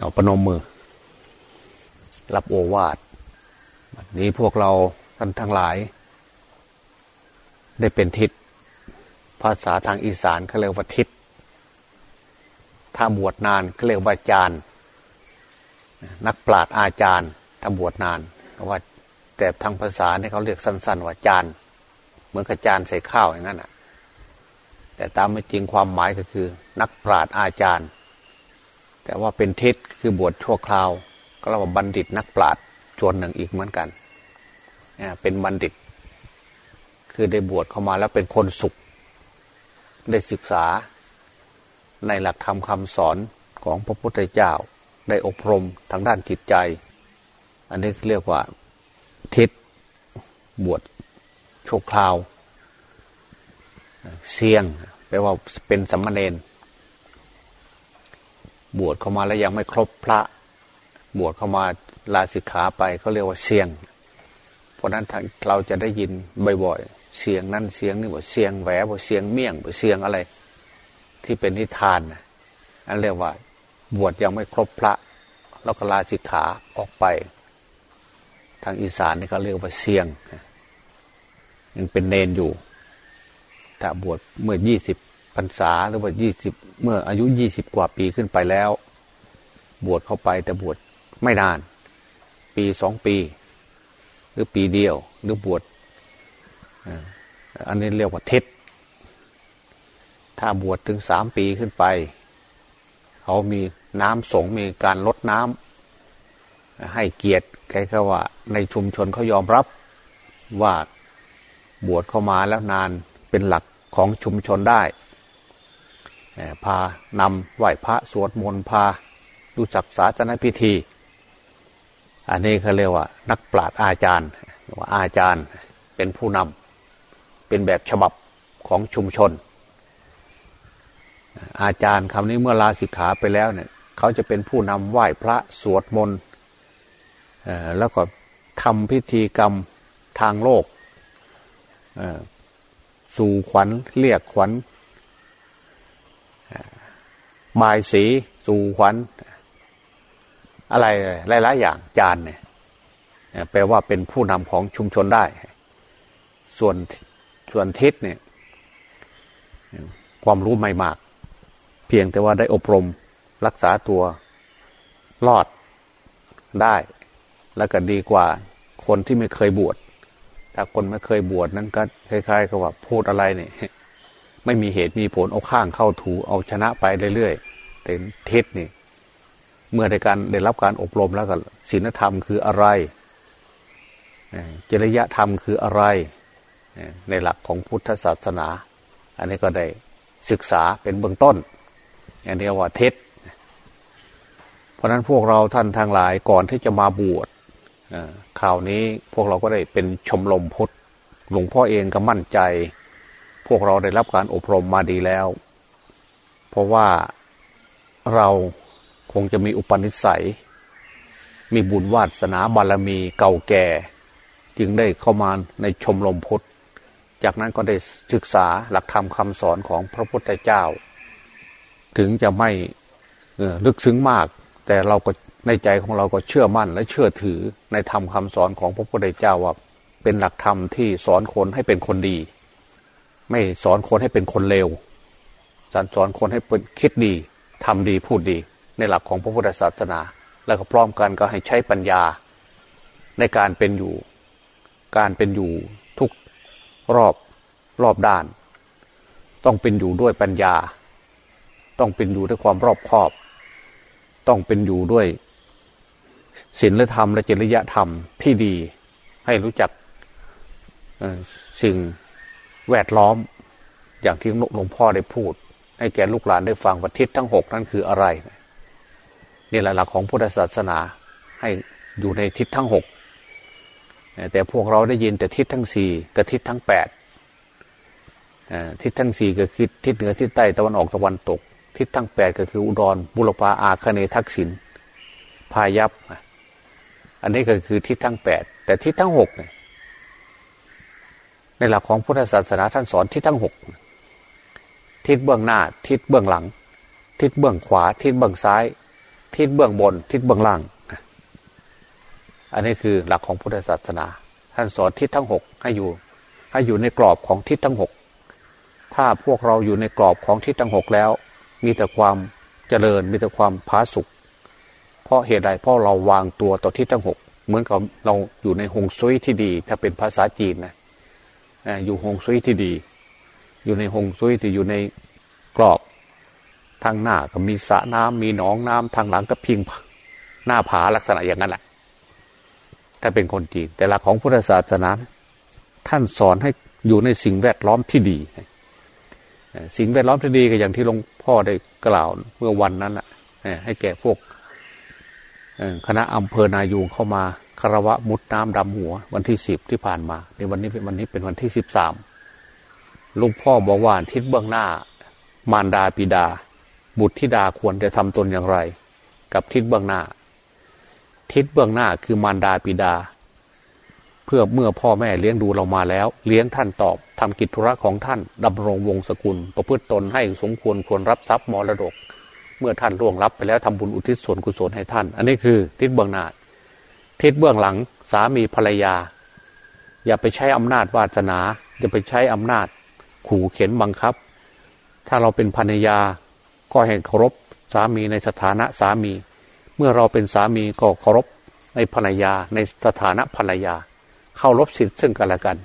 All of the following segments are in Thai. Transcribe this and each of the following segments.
เอาปนมมือ รับโอวาทนี้พวกเราท่านทั้งหลาย ได้เป็นทิศภาษาทางอีสานเขาเรียกว่าทิศถ้าบวชนานเขาเรียกว่าจารย์นักปราชญ์อาจารย์ถ้าบวชนานว่า แต่ทางภาษาเนี่ยเขาเรียกสั้น ๆ ว่าจานเหมือนกับจานใส่ข้าวอย่างนั้นอะ แต่ตามไม่จริงความหมายก็คือ นักปราชญ์อาจารย์ แต่ว่าเป็นทิศคือบวชชั่วคราว ก็เรียกว่าบัณฑิตนักปราชญ์จวนหนึ่งอีกเหมือนกันเป็นบัณฑิต คือได้บวชเข้ามาแล้วเป็นคนสุข ได้ศึกษา ในหลักธรรมคำสอนของพระพุทธเจ้า ได้อบรมทางด้านจิตใจ อันนี้เรียกว่าทิศบวชโชคคราว เสียงแปลว่าเป็นสัมมาเนน บวชเข้ามาแล้วยังไม่ครบพระ บวชเข้ามาลาสิกขาไปเขาเรียกว่าเสียง เพราะนั้นเราจะได้ยินบ่อยๆเสียงนั่นเสียงนี่ว่เสียงแหวว่เสียงเมี่ยงว่เสียงอะไร ที่เป็นนิทานอันเรียกว่า บวชยังไม่ครบพระ แล้วก็ลาสิกขาออกไป ทางอีสานนี่เขาเรียกว่าเสียงยังเป็นเนนอยู่ถ้าบวชเมื่อยี่สิบ พรรษาหรือว่ายี่สิบเมื่ออายุยี่สิบกว่าปีขึ้นไปแล้ว บวชเข้าไปแต่บวชไม่นาน ปีสองปี หรือปีเดียว หรือบวชอันนี้เรียกว่าเทศถ้าบวชถึงสามปีขึ้นไป เขามีน้ำสงมีการลดน้ำให้เกียรติใครก็ว่า ในชุมชนเขายอมรับว่าบวชเข้ามาแล้วนานเป็นหลักของชุมชนได้ พานำไหว้พระสวดมนต์พาดูจักษาจนพิธี อันนี้เขาเรียกว่า นักปราชญ์อาจารย์ว่าอาจารย์เป็นผู้นำเป็นแบบฉบับของชุมชน อาจารย์คำนี้เมื่อลาสิกขาไปแล้วเนี่ยเขาจะเป็นผู้นำไหว้พระสวดมนต์แล้วก็ทำพิธีกรรมทางโลกสู่ขวัญเรียกขวัญ บายสีสู่ขวัญอะไรหลายๆอย่างจานเนี่ยแปลว่าเป็นผู้นำของชุมชนได้ ส่วนส่วนทิศเนี่ย ความรู้ไม่มาก เพียงแต่ว่าได้อบรมรักษาตัวรอดได้ แล้วก็ดีกว่าคนที่ไม่เคยบวชถ้าคนไม่เคยบวชนั้นก็คล้ายๆกับว่าพูดอะไรเนี่ย ไม่มีเหตุมีผลเอาข้างเข้าถูเอาชนะไปเรื่อยๆแต่เทศนี่เมื่อในการได้รับการอบรมแล้วก็ศีลธรรมคืออะไรจริยธรรมคืออะไร ในหลักของพุทธศาสนา อันนี้ก็ได้ศึกษาเป็นเบื้องต้น อันนี้ว่าเทศเพราะนั้นพวกเราท่านทางหลายก่อนที่จะมาบวชข่าวนี้พวกเราก็ได้เป็นชมรมพุทธหลวงพ่อเองก็มั่นใจ พวกเราได้รับการอบรมมาดีแล้ว เพราะว่าเราคงจะมีอุปนิสัย มีบุญวาสนาบารมีเก่าแก่ จึงได้เข้ามาในชมรมพุทธ จากนั้นก็ได้ศึกษาหลักธรรมคำสอนของพระพุทธเจ้า ถึงจะไม่ลึกซึ้งมาก แต่เราก็ในใจของเราก็เชื่อมั่นและเชื่อถือในธรรมคาสอนของพระพุทธเจ้าว่าเป็นหลักธรรมที่สอนคนให้เป็นคนดี ไม่สอนคนให้เป็นคนเลวสอนสอนคนให้เป็นคิดดีทำดีพูดดี ในหลักของพระพุทธศาสนา แล้วก็พร้อมกันก็ให้ใช้ปัญญา ในการเป็นอยู่ การเป็นอยู่ทุกรอบรอบด้าน ต้องเป็นอยู่ด้วยปัญญา ต้องเป็นอยู่ด้วยความรอบคอบ ต้องเป็นอยู่ด้วยศีลธรรมและจริยธรรมที่ดี ให้รู้จักสิ่ง แวดล้อม อย่างที่หลวงพ่อได้พูด ให้แก่ลูกหลานได้ฟังว่าทิศทั้งหกนั้นคืออะไรนี่แหละหลักของพุทธศาสนาให้อยู่ในทิศทั้งหกแต่พวกเราได้ยินแต่ทิศทั้งสี่กับทิศทั้งแปดทิศทั้งสี่ก็คือทิศเหนือทิศใต้ตะวันออกตะวันตก ทิศทั้งแปดก็คืออุดรบุรพาอาคเนทักษิณพายัพอันนี้ก็คือทิศทั้งแปดแต่ทิศทั้งหกเนี่ย ในหลักของพุทธศาสนาท่านสอนทิศทั้งหกทิศเบื้องหน้า ทิศเบื้องหลัง ทิศเบื้องขวา ทิศเบื้องซ้าย ทิศเบื้องบน ทิศเบื้องล่าง อันนี้คือหลักของพุทธศาสนา ท่านสอนทิศทั้งหกให้อยู่ ให้อยู่ในกรอบของทิศทั้งหกถ้าพวกเราอยู่ในกรอบของทิศทั้งหกแล้ว มีแต่ความเจริญมีแต่ความผาสุกเพราะเหตุใดเพราะเราวางตัวต่อทิศทั้งหกเหมือนกับเราอยู่ในหงซุยที่ดี ถ้าเป็นภาษาจีนนะ อยู่หงซุยที่ดี อยู่ในหงซุยที่อยู่ในกรอบ ทางหน้าก็มีสระน้ำมีหนองน้ำทางหลังก็พิงหน้าผาลักษณะอย่างนั้นแหละถ้าเป็นคนจีนแต่ละของพุทธศาสนา ท่านสอนให้อยู่ในสิ่งแวดล้อมที่ดี สิ่งแวดล้อมที่ดีก็อย่างที่หลวงพ่อได้กล่าวเมื่อวันนั้นแหละให้แก่พวกคณะอำเภอนายูงเข้ามา คารวะมุดน้ำดำหัว วันที่สิบที่ผ่านมาในวันนี้เป็นวันนี้เป็นวันที่สิบสามลุงพ่อบอกว่าทิศเบื้องหน้า มารดาปิดา บุตรธิดาควรจะทำตนอย่างไร กับทิศเบื้องหน้า ทิศเบื้องหน้าคือมารดาปิดา เพื่อเมื่อพ่อแม่เลี้ยงดูเรามาแล้ว เลี้ยงท่านตอบทำกิจธุระของท่านดำรงวงศกุล ประพฤติตนให้สมควรควรรับทรัพย์มรดก เมื่อท่านล่วงลับไปแล้วทำบุญอุทิศส่วนกุศลให้ท่าน อันนี้คือทิศเบื้องหน้า ทิศเบื้องหลังสามีภรรยา อย่าไปใช้อำนาจวาสนา อย่าไปใช้อำนาจ ขู่เข็นบังคับ ถ้าเราเป็นภรรยาก็ให้เคารพสามีในสถานะสามี เมื่อเราเป็นสามีก็เคารพในภรรยาในสถานะภรรยา เข้ารบสิทธิ์ซึ่งกันและกัน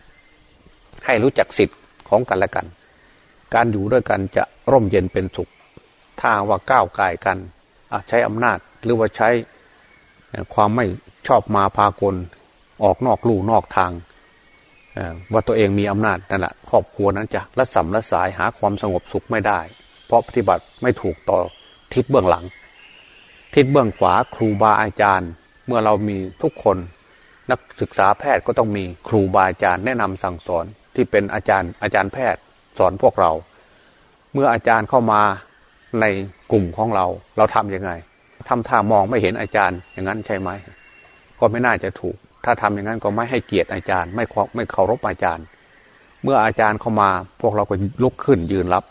ให้รู้จักสิทธิ์ของกันและกัน การอยู่ด้วยกันจะร่มเย็นเป็นสุข ถ้าว่าก้าวไก่กันใช้อำนาจหรือว่าใช้ความไม่ ชอบมาพากลออกนอกลู่นอกทางว่าตัวเองมีอำนาจนั่นแหละครอบครัวนั้นจะละสัมละสายหาความสงบสุขไม่ได้ เพราะปฏิบัติไม่ถูกต่อทิศเบื้องหลัง ทิศเบื้องขวาครูบาอาจารย์ เมื่อเรามีทุกคนนักศึกษาแพทย์ก็ต้องมีครูบาอาจารย์แนะนำสั่งสอนที่เป็นอาจารย์อาจารย์แพทย์สอนพวกเรา เมื่ออาจารย์เข้ามาในกลุ่มของเรา เราทํำยังไงทำท่ามองไม่เห็นอาจารย์อย่างนั้นใช่ไหม ก็ไม่น่าจะถูก ถ้าทำอย่างนั้นก็ไม่ให้เกียรติอาจารย์ ไม่ไม่เคารพอาจารย์ เมื่ออาจารย์เข้ามา พวกเราก็ลุกขึ้นยืนรับ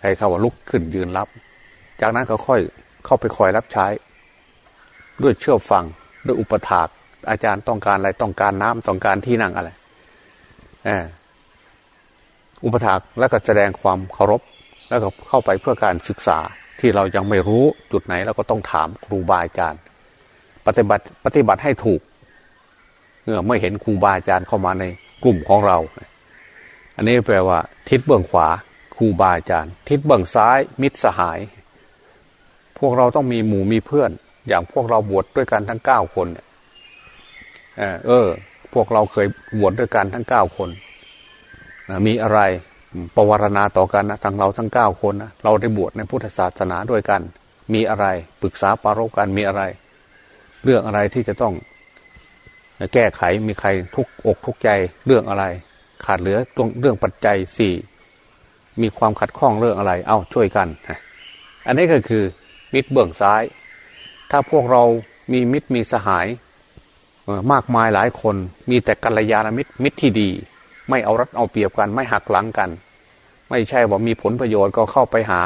ใครเขาว่าลุกขึ้นยืนรับ จากนั้นก็ค่อยเข้าไปคอยรับใช้ ด้วยเชื่อฟังด้วยอุปถากอาจารย์ต้องการอะไรต้องการน้ำต้องการที่นั่งอะไรอุปถากแล้วก็แสดงความเคารพ แล้วก็เข้าไปเพื่อการศึกษาที่เรายังไม่รู้จุดไหนเราก็ต้องถามครูบาอาจารย์ ปฏิบัติปฏิบัติให้ถูกเมื่อไม่เห็นครูบาอาจารย์เข้ามาในกลุ่มของเรา อันนี้แปลว่า ทิศเบื้องขวาครูบาอาจารย์ ทิศเบื้องซ้าย มิตรสหาย พวกเราต้องมีหมู่มีเพื่อน อย่างพวกเราบวชดด้วยกันทั้งเก้าคนเนี่ยเออ พวกเราเคยบวชดด้วยกันทั้งเก้าคนมีอะไรปวารณาต่อกันนะทั้งเราทั้งเก้าคนนะเราได้บวชในพุทธศาสนาด้วยกัน มีอะไรปรึกษาปารกันมีอะไร เรื่องอะไรที่จะต้องแก้ไขมีใครทุกอกทุกใจเรื่องอะไร ขาดเหลือตรงเรื่องปัจจัยสี่มีความขัดข้องเรื่องอะไร เอ้าช่วยกันอันนี้ก็คือมิตรเบื้องซ้าย ถ้าพวกเรามีมิตรมีสหายมากมายหลายคนมีแต่กัลยาณมิตรมิตรที่ดี ไม่เอารัดเอาเปรียบกัน ไม่หักหลังกัน ไม่ใช่ว่ามีผลประโยชน์ก็เข้าไปหา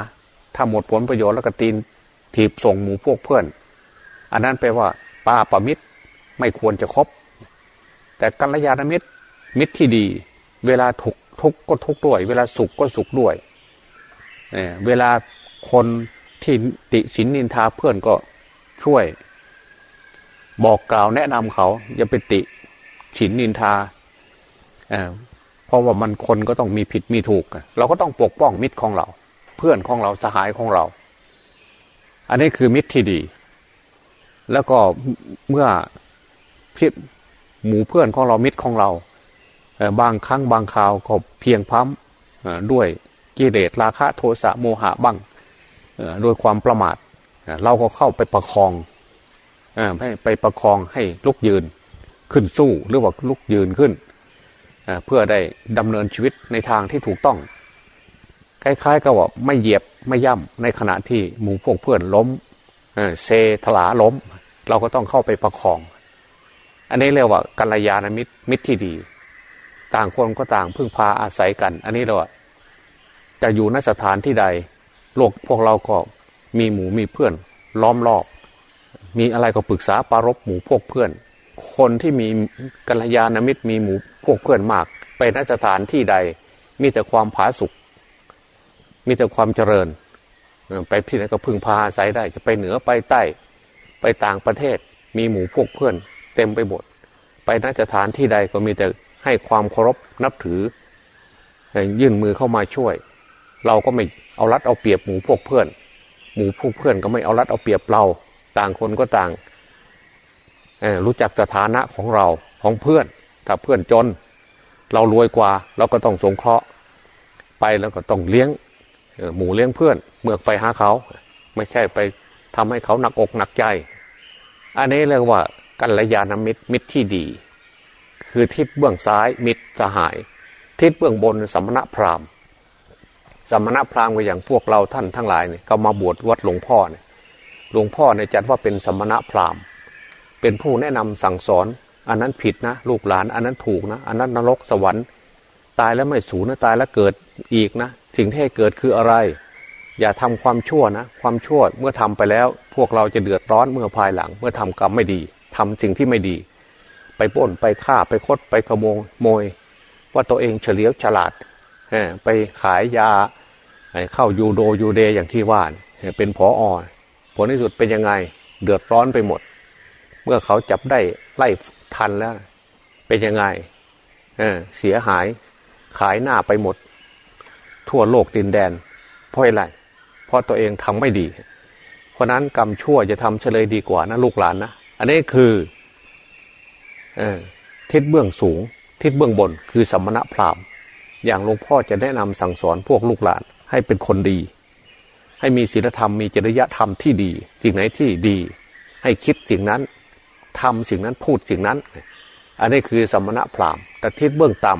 ถ้าหมดผลประโยชน์แล้วก็ตีนถีบส่งหมูพวกเพื่อน อันนั้นแปลว่า ปาปมิตรไม่ควรจะครบแต่กัลยาณมิตรมิตรที่ดี เวลาทุกทุกก็ทุกด้วย เวลาสุขก็สุขด้วยเเวลาคนที่ติสินนินทาเพื่อนก็ช่วย บอกกล่าวแนะนำเขา อย่าไปติฉินนินทาเพราะว่ามันคนก็ต้องมีผิดมีถูก เราก็ต้องปกป้องมิตรของเรา เพื่อนของเราสหายของเรา อันนี้คือมิตรที่ดี แล้วก็เมื่อพิหมู่เพื่อนของเรามิตรของเราบางครั้งบางคราวก็เพียงพั้มด้วยกิเลสราคะโทสะโมหะบ้างด้วยความประมาทเราก็เข้าไปประคองให้ไปประคองให้ลุกยืนขึ้นสู้หรือว่าลุกยืนขึ้นเพื่อได้ดำเนินชีวิตในทางที่ถูกต้อง คล้ายๆกับว่าไม่เหยียบไม่ย่ำในขณะที่หมู่พวกเพื่อนล้มเซถลาล้ม เราก็ต้องเข้าไปประคอง อันนี้เรียกว่ากัลยาณมิตรมิตรที่ดี ต่างคนก็ต่างพึ่งพาอาศัยกัน อันนี้เราจะอยู่นสถานที่ใดโลกพวกเราก็มีหมูมีเพื่อน ล้อมรอบ มีอะไรก็ปรึกษาปารบหมู่พวกเพื่อน คนที่มีกัลยาณมิตรมีหมู่พวกเพื่อนมาก ไปนสถานที่ใด มีแต่ความผาสุกมีแต่ความเจริญ ไปที่ไหนก็พึ่งพาอาศัยได้ จะไปเหนือไปใต้ ไปต่างประเทศมีหมู่พวกเพื่อน เต็มไปหมดไปนัสถานที่ใดก็มีแต่ให้ความเคารพนับถือ ยื่นมือเข้ามาช่วย เราก็ไม่เอารัดเอาเปรียบหมู่พวกเพื่อน หมู่พวกเพื่อนก็ไม่เอารัดเอาเปรียบเรา ต่างคนก็ต่างรู้จักสถานะของเราของเพื่อน ถ้าเพื่อนจน เรารวยกว่า เราก็ต้องสงเคราะห์ ไปแล้วก็ต้องเลี้ยงหมูเลี้ยงเพื่อน เมื่อไปหาเขา ไม่ใช่ไป ทำให้เขาหนักอกหนักใจ อันนี้เรียกว่ากัลยาณมิตรมิตรที่ดี คือทิศเบื้องซ้ายมิตรสหาย ทิศเบื้องบนสมณะพราหมณ์ สมณะพราหมณ์ก็อย่างพวกเราท่านทั้งหลายเนี่ยก็มาบวชวัดหลวงพ่อเนี่ยหลวงพ่อเนี่ยจัดว่าเป็นสมณะพราหมณ์ เป็นผู้แนะนำสั่งสอน อันนั้นผิดนะ ลูกหลาน อันนั้นถูกนะ อันนั้นนรกสวรรค์ ตายแล้วไม่สูญนะตายแล้วเกิดอีกนะสิ่งที่ให้เกิดคืออะไร อย่าทำความชั่วนะ ความชั่วเมื่อทำไปแล้ว พวกเราจะเดือดร้อนเมื่อภายหลัง เมื่อทำกรรมไม่ดีทำสิ่งที่ไม่ดี ไปป้นไปฆ่าไปคดไปขโมยโมย ว่าตัวเองเฉลียวฉลาดไปขายยาเข้ายูโดยูเดอย่างที่ว่านเป็นผออผลที่สุดเป็นยังไงเดือดร้อนไปหมด เมื่อเขาจับได้ไล่ทันแล้ว เป็นยังไงเเสียหายขายหน้าไปหมด ทั่วโลกดินแดนเพราะอะไร เพราะตัวเองทำไม่ดี เพราะนั้นกรรมชั่วจะทำเฉลยดีกว่านะลูกหลานนะอันนี้คืออทิศเบื้องสูง ทิศเบื้องบนคือสมมณพราหมณ์ อย่างหลวงพ่อจะแนะนำสั่งสอนพวกลูกหลานให้เป็นคนดี ให้มีศีลธรรมมีจริยธรรมที่ดี สิ่งไหนที่ดี ให้คิดสิ่งนั้นทำสิ่งนั้นพูดสิ่งนั้น อันนี้คือสมมณพราหมณ์แต่ทิศเบื้องต่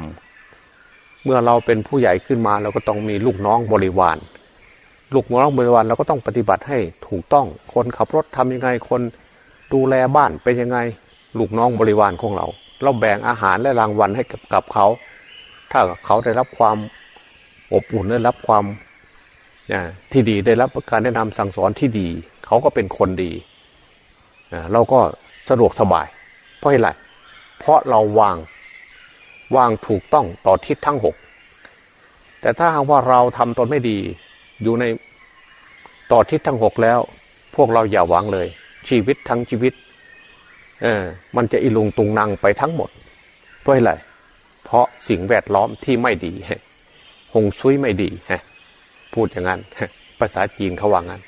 ำเมื่อเราเป็นผู้ใหญ่ขึ้นมาเราก็ต้องมีลูกน้องบริวาร ลูกน้องบริวารเราก็ต้องปฏิบัติให้ถูกต้อง คนขับรถทำยังไง คนดูแลบ้านเป็นยังไง ลูกน้องบริวารของเรา เราแบ่งอาหารและรางวัลให้กับกับเขา ถ้าเขาได้รับความอบอุ่นได้รับความที่ดีได้รับการแนะนำสั่งสอนที่ดี เขาก็เป็นคนดี เราก็สะดวกสบาย เพราะอะไรเพราะเราวางวางถูกต้องต่อทิศทั้งหกแต่ถ้าหากว่าเราทำตนไม่ดี อยู่ในต่อทิศทั้งหกแล้ว พวกเราอย่าหวังเลย ชีวิตทั้งชีวิต เออ มันจะอิลุงตุงนางไปทั้งหมด เพราะอะไร เพราะสิ่งแวดล้อมที่ไม่ดีหงซุยไม่ดีฮะพูดอย่างนั้นภาษาจีนเขาว่างั้น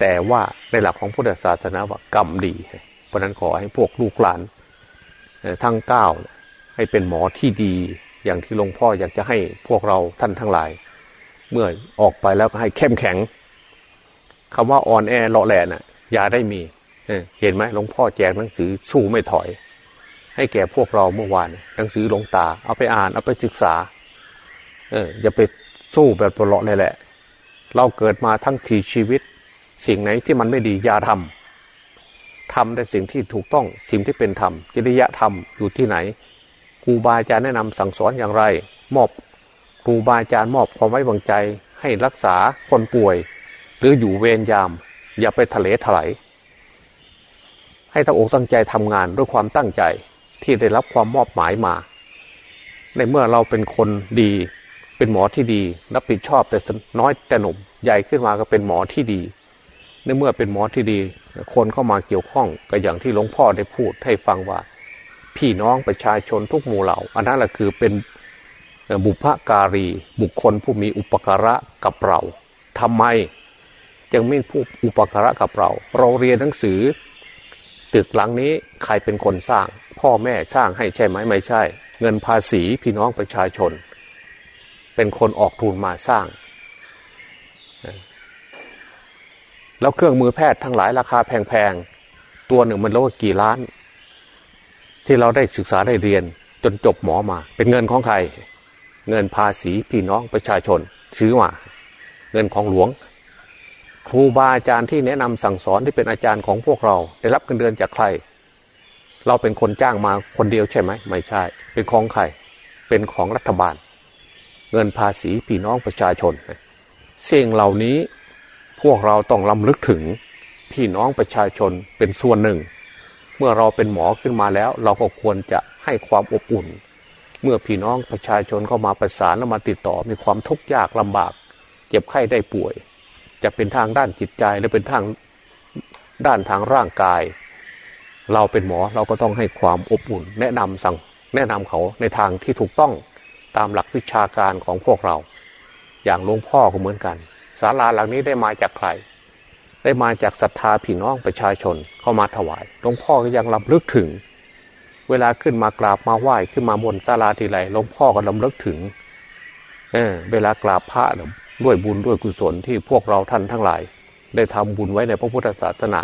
แต่ว่าในหลักของพุทธศาสนาว่ากรรมดี เพราะนั้นขอให้พวกลูกหลานทั้งเก้าให้เป็นหมอที่ดี อย่างที่หลวงพ่ออยากจะให้พวกเราท่านทั้งหลาย เมื่อออกไปแล้วก็ให้เข้มแข็งคำว่าอ่อนแอเลาะแหล่น่ะ อย่าได้มีเห็นไหมหลวงพ่อแจกหนังสือสู้ไม่ถอย ให้แก่พวกเราเมื่อวานหนังสือหลวงตา เอาไปอ่านเอาไปศึกษา เอออย่าไปสู้แบบปลาะเลยแหละ เราเกิดมาทั้งทีชีวิต สิ่งไหนที่มันไม่ดีอย่าทำทำแต่สิ่งที่ถูกต้องสิ่งที่เป็นธรรมจริยธรรมอยู่ที่ไหนครูบาอาจารย์แนะนำสั่งสอนอย่างไร มอบ ครูบาอาจารย์มอบความไว้วางใจให้รักษาคนป่วย หรืออยู่เวรยาม อย่าไปทะเลถลายให้ตั้งอกตั้งใจทำงานด้วยความตั้งใจที่ได้รับความมอบหมายมา ในเมื่อเราเป็นคนดี เป็นหมอที่ดีรับผิดชอบแต่น้อยแต่หนุ่มใหญ่ขึ้นมาก็เป็นหมอที่ดี ในเมื่อเป็นหมอที่ดี คนเข้ามาเกี่ยวข้องก็อย่างที่หลวงพ่อได้พูดให้ฟังว่า พี่น้องประชาชนทุกหมู่เหล่า อันนั้นแหละคือเป็น บุพการี บุคคลผู้มีอุปการะกับเราทำไมยังไม่ผู้อุปการะกับเรา เราเรียนหนังสือ ตึกหลังนี้ใครเป็นคนสร้าง พ่อแม่สร้างให้ใช่ไหมไม่ใช่ เงินภาษีพี่น้องประชาชน เป็นคนออกทุนมาสร้าง แล้วเครื่องมือแพทย์ทั้งหลายราคาแพงๆ ตัวหนึ่งมันโลกกี่ล้าน ที่เราได้ศึกษาได้เรียนจนจบหมอมา เป็นเงินของใคร เงินภาษีพี่น้องประชาชนซื้อมาเงินของหลวง ครูบาอาจารย์ที่แนะนำสั่งสอนที่เป็นอาจารย์ของพวกเรา ได้รับเงินเดือนจากใคร เราเป็นคนจ้างมาคนเดียวใช่ไหมไม่ใช่ เป็นของใคร เป็นของรัฐบาล เงินภาษีพี่น้องประชาชนสิ่งเหล่านี้พวกเราต้องลำลึกถึงพี่น้องประชาชนเป็นส่วนหนึ่ง เมื่อเราเป็นหมอขึ้นมาแล้ว เราก็ควรจะให้ความอบอุ่น เมื่อพี่น้องประชาชนเข้ามาประสานและมาติดต่อมีความทุกข์ยากลำบาก เจ็บไข้ได้ป่วย จะเป็นทางด้านจิตใจหรือเป็นทางด้านทางร่างกาย เราเป็นหมอเราก็ต้องให้ความอบอุ่น แนะนำสั่งแนะนำเขาในทางที่ถูกต้องตามหลักวิชาการของพวกเรา อย่างหลวงพ่อก็เหมือนกันศาลาหลังนี้ได้มาจากใคร ได้มาจากศรัทธาพี่น้องประชาชนเข้ามาถวายหลวงพ่อก็ยังลำลึกถึง เวลาขึ้นมากราบมาไหว้ขึ้นมาบนศาลาทีไรหลวงพ่อก็ลำลึกถึงเออเวลากราบพระด้วยบุญด้วยกุศลที่พวกเราท่านทั้งหลาย ได้ทำบุญไว้ในพระพุทธศาสนา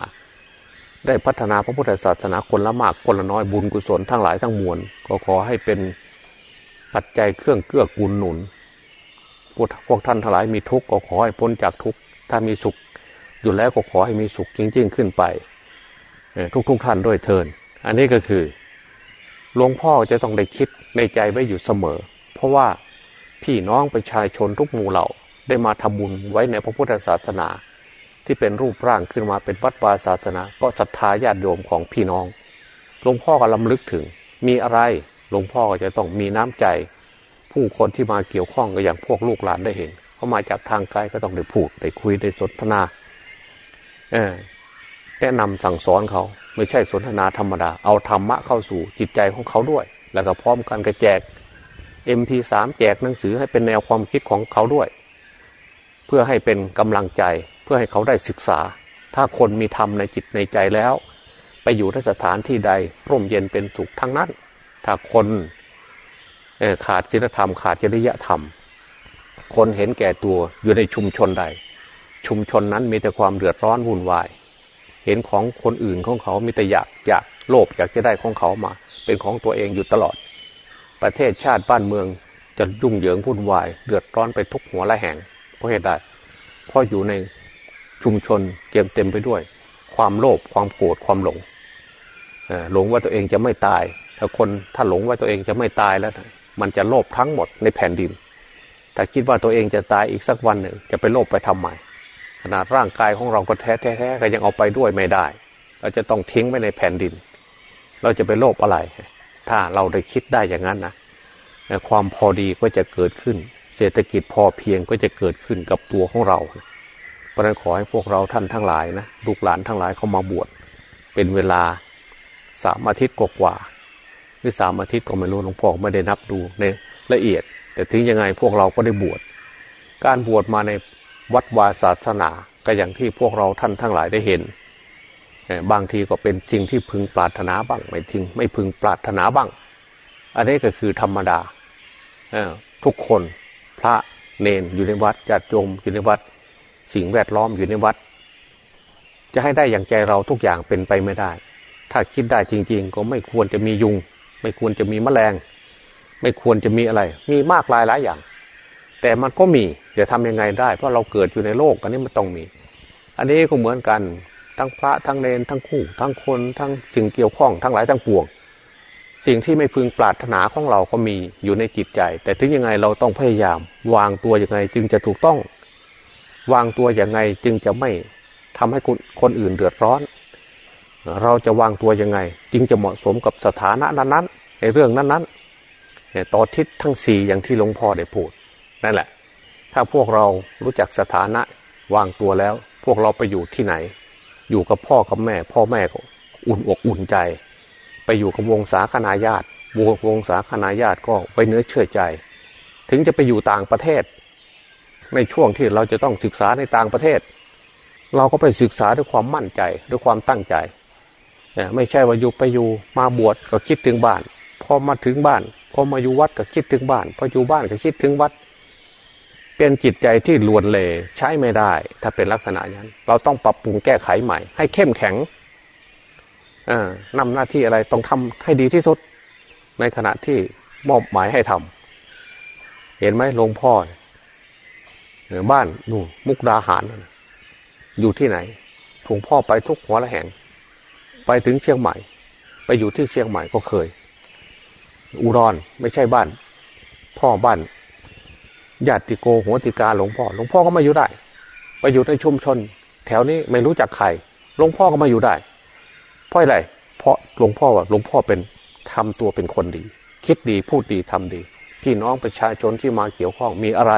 ได้พัฒนาพระพุทธศาสนาคนละมากคนละน้อยบุญกุศลทั้งหลายทั้งมวลก็ขอให้เป็นปัจจัยเครื่องเกื้อกูลหนุนพวกท่านทั้งหลายมีทุกข์ก็ขอให้พ้นจากทุกข์ถ้ามีสุข อยู่แล้วก็ขอให้มีสุขจริงๆขึ้นไปทุกๆทท่านด้วยเทิน อันนี้ก็คือ หลวงพ่อจะต้องได้คิดในใจไว้อยู่เสมอ เพราะว่าพี่น้องประชาชนทุกหมู่เหล่าได้มาทำบุญไว้ในพระพุทธศาสนา ที่เป็นรูปร่างขึ้นมาเป็นวัดวาศาสนา ก็ศรัทธาญาติโยมของพี่น้อง หลวงพ่อก็ลำลึกถึง มีอะไรหลวงพ่อก็จะต้องมีน้ำใจ ผู้คนที่มาเกี่ยวข้องก็อย่างพวกลูกหลานได้เห็นเขามาจากทางไกลก็ต้องได้พูดได้คุยได้สนทนา เออแนะนำสั่งสอนเขา ไม่ใช่สนทนาธรรมดา เอาธรรมะเข้าสู่จิตใจของเขาด้วย แล้วก็พร้อมกันกระแจก MP3 แจกหนังสือให้เป็นแนวความคิดของเขาด้วย เพื่อให้เป็นกำลังใจเพื่อให้เขาได้ศึกษา ถ้าคนมีธรรมในจิตในใจแล้ว ไปอยู่ที่สถานที่ใดร่มเย็นเป็นสุขทั้งนั้น ถ้าคนขาดศีลธรรมขาดจริยธรรม คนเห็นแก่ตัวอยู่ในชุมชนใด ชุมชนนั้นมีแต่ความเดือดร้อนวุ่นวาย เห็นของคนอื่นของเขามีแต่อยากอยากโลภอยากจะได้ของเขามา เป็นของตัวเองอยู่ตลอด ประเทศชาติบ้านเมืองจะยุ่งเหยิงวุ่นวาย เดือดร้อนไปทุกหัวละแห่ง เพราะเหตุใดเพราะอยู่ในชุมชนเกมเต็มไปด้วย ความโลภความโกรธความหลงหลงว่าตัวเองจะไม่ตาย ถ้าคนถ้าหลงว่าตัวเองจะไม่ตายแล้ว มันจะโลภทั้งหมดในแผ่นดิน แต่คิดว่าตัวเองจะตายอีกสักวันหนึ่ง จะไปโลภไปทำใหม่ข นาดร่างกายของเราก็แท้แท้ก็ยังเอาไปด้วยไม่ได้ เราจะต้องทิ้งไว้ในแผ่นดิน เราจะไปโลภอะไร ถ้าเราได้คิดได้อย่างนั้นนะความพอดีก็จะเกิดขึ้น เศรษฐกิจพอเพียงก็จะเกิดขึ้นกับตัวของเราเพราะนั้นขอให้พวกเราท่านทั้งหลายนะลูกหลานทั้งหลายเข้ามาบวชเป็นเวลาสามอาทิตย์กว่าหรือสามอาทิตย์ก็ไม่รู้หลวงพ่อไม่ได้นับดูในละเอียด แต่ถึงยังไงพวกเราก็ได้บวชการบวชมาใน วัดวาศาสนาก็อย่างที่พวกเราท่านทั้งหลายได้เห็น บางทีก็เป็นจริงที่พึงปรารถนาบ้าง ไม่ทิ้งไม่พึงปรารถนาบ้าง อันนี้ก็คือธรรมดาทุกคนพระเนนอยู่ในวัดญาติโยมอยู่ในวัด สิ่งแวดล้อมอยู่ในวัด จะให้ได้อย่างใจเราทุกอย่างเป็นไปไม่ได้ ถ้าคิดได้จริง ๆ ก็ไม่ควรจะมียุง ไม่ควรจะมีแมลง ไม่ควรจะมีอะไร มีมากหลายหลายอย่าง แต่มันก็มี จะทำยังไงได้ เพราะเราเกิดอยู่ในโลกอันนี้มันต้องมี อันนี้ก็เหมือนกันทั้งพระทั้งเนนทั้งคู่ ทั้งคนทั้งสิ่งเกี่ยวข้องทั้งหลายทั้งปวง สิ่งที่ไม่พึงปรารถนาของเราก็มีอยู่ในจิตใจ แต่ถึงยังไงเราต้องพยายาม วางตัวยังไงจึงจะถูกต้อง วางตัวยังไงจึงจะไม่ทำให้คนอื่นเดือดร้อน เราจะวางตัวยังไง จึงจะเหมาะสมกับสถานะนั้นๆในเรื่องนั้นๆต่อทิศทั้งสี่อย่างที่หลวงพ่อได้พูดนั่นแหละ ถ้าพวกเรารู้จักสถานะวางตัวแล้ว พวกเราไปอยู่ที่ไหน อยู่กับพ่อกับแม่ พ่อแม่ก็อุ่นอกอุ่นใจ ไปอยู่กับวงศาคณาญาติวงวงศาคณาญาติก็ไปเนื้อเชื่อใจ ถึงจะไปอยู่ต่างประเทศ ในช่วงที่เราจะต้องศึกษาในต่างประเทศ เราก็ไปศึกษาด้วยความมั่นใจด้วยความตั้งใจไม่ใช่ว่าอยู่ไปอยู่มาบวชก็คิดถึงบ้าน พอมาถึงบ้านพอมาอยู่วัดก็คิดถึงบ้าน พออยู่บ้านก็คิดถึงวัด เป็นจิตใจที่ลวนเลใช้ไม่ได้ ถ้าเป็นลักษณะนั้น เราต้องปรับปรุงแก้ไขใหม่ ให้เข้มแข็งนำหน้าที่อะไรต้องทำให้ดีที่สุด ในขณะที่มอบหมายให้ทำเห็นไหมหลวงพ่อบ้านนู่นมุกดาหาร อยู่ที่ไหนหลวงพ่อไปทุกหัวละแห่ง ไปถึงเชียงใหม่ ไปอยู่ที่เชียงใหม่ก็เคย อุดรไม่ใช่บ้าน พ่อบ้าน ญาติโกหัวติกาหลวงพ่อ หลวงพ่อก็มาอยู่ได้ ไปอยู่ในชุมชน แถวนี้ไม่รู้จักใคร หลวงพ่อก็มาอยู่ได้ เพราะอะไร เพราะหลวงพ่อว่าหลวงพ่อเป็นทำตัวเป็นคนดี คิดดีพูดดีทำดี พี่น้องประชาชนที่มาเกี่ยวข้องมีอะไร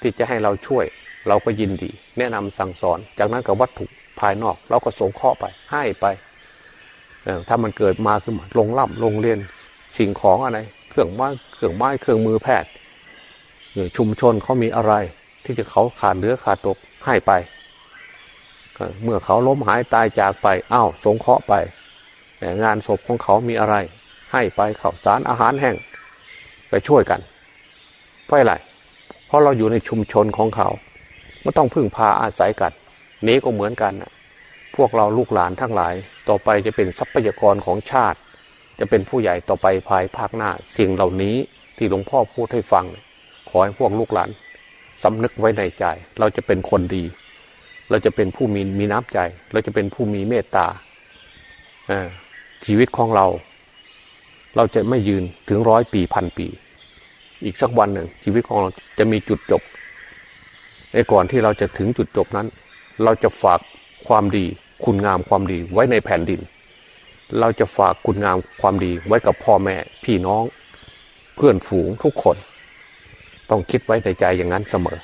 ที่จะให้เราช่วยเราก็ยินดี แนะนำสั่งสอน จากนั้นกับวัตถุภายนอกเราก็สงเคราะห์ไป ให้ไปถ้ามันเกิดมาขึ้นมาลงล่ำลงเรียนสิ่งของอะไร เครื่องไม้เครื่องไม้เครื่องมือแพทย์ ชุมชนเขามีอะไร ที่จะเขาขาดเนื้อขาดตกให้ไปเมื่อเขาล้มหายตายจากไปอ้าวสงเคราะห์ไปงานศพของเขามีอะไร ให้ไปข่าวสารอาหารแห้งไปช่วยกัน เพราะอะไร เพราะเราอยู่ในชุมชนของเขาไม่ต้องพึ่งพาอาศัยกัน นี้ก็เหมือนกันพวกเราลูกหลานทั้งหลาย ต่อไปจะเป็นทรัพยากรของชาติ จะเป็นผู้ใหญ่ต่อไปภายภาคหน้า สิ่งเหล่านี้ที่หลวงพ่อพูดให้ฟัง ขอให้พวกลูกหลานสำนึกไว้ในใจ เราจะเป็นคนดี เราจะเป็นผู้มีมีน้ำใจ เราจะเป็นผู้มีเมตตาชีวิตของเรา เราจะไม่ยืนถึงร้อยปีพันปี อีกสักวันหนึ่ง ชีวิตของเราจะมีจุดจบในก่อนที่เราจะถึงจุดจบนั้น เราจะฝากความดี คุณงามความดีไว้ในแผ่นดิน เราจะฝากคุณงามความดีไว้กับพ่อแม่ พี่น้อง เพื่อนฝูงทุกคน ต้องคิดไว้ในใจอย่างนั้นเสมอ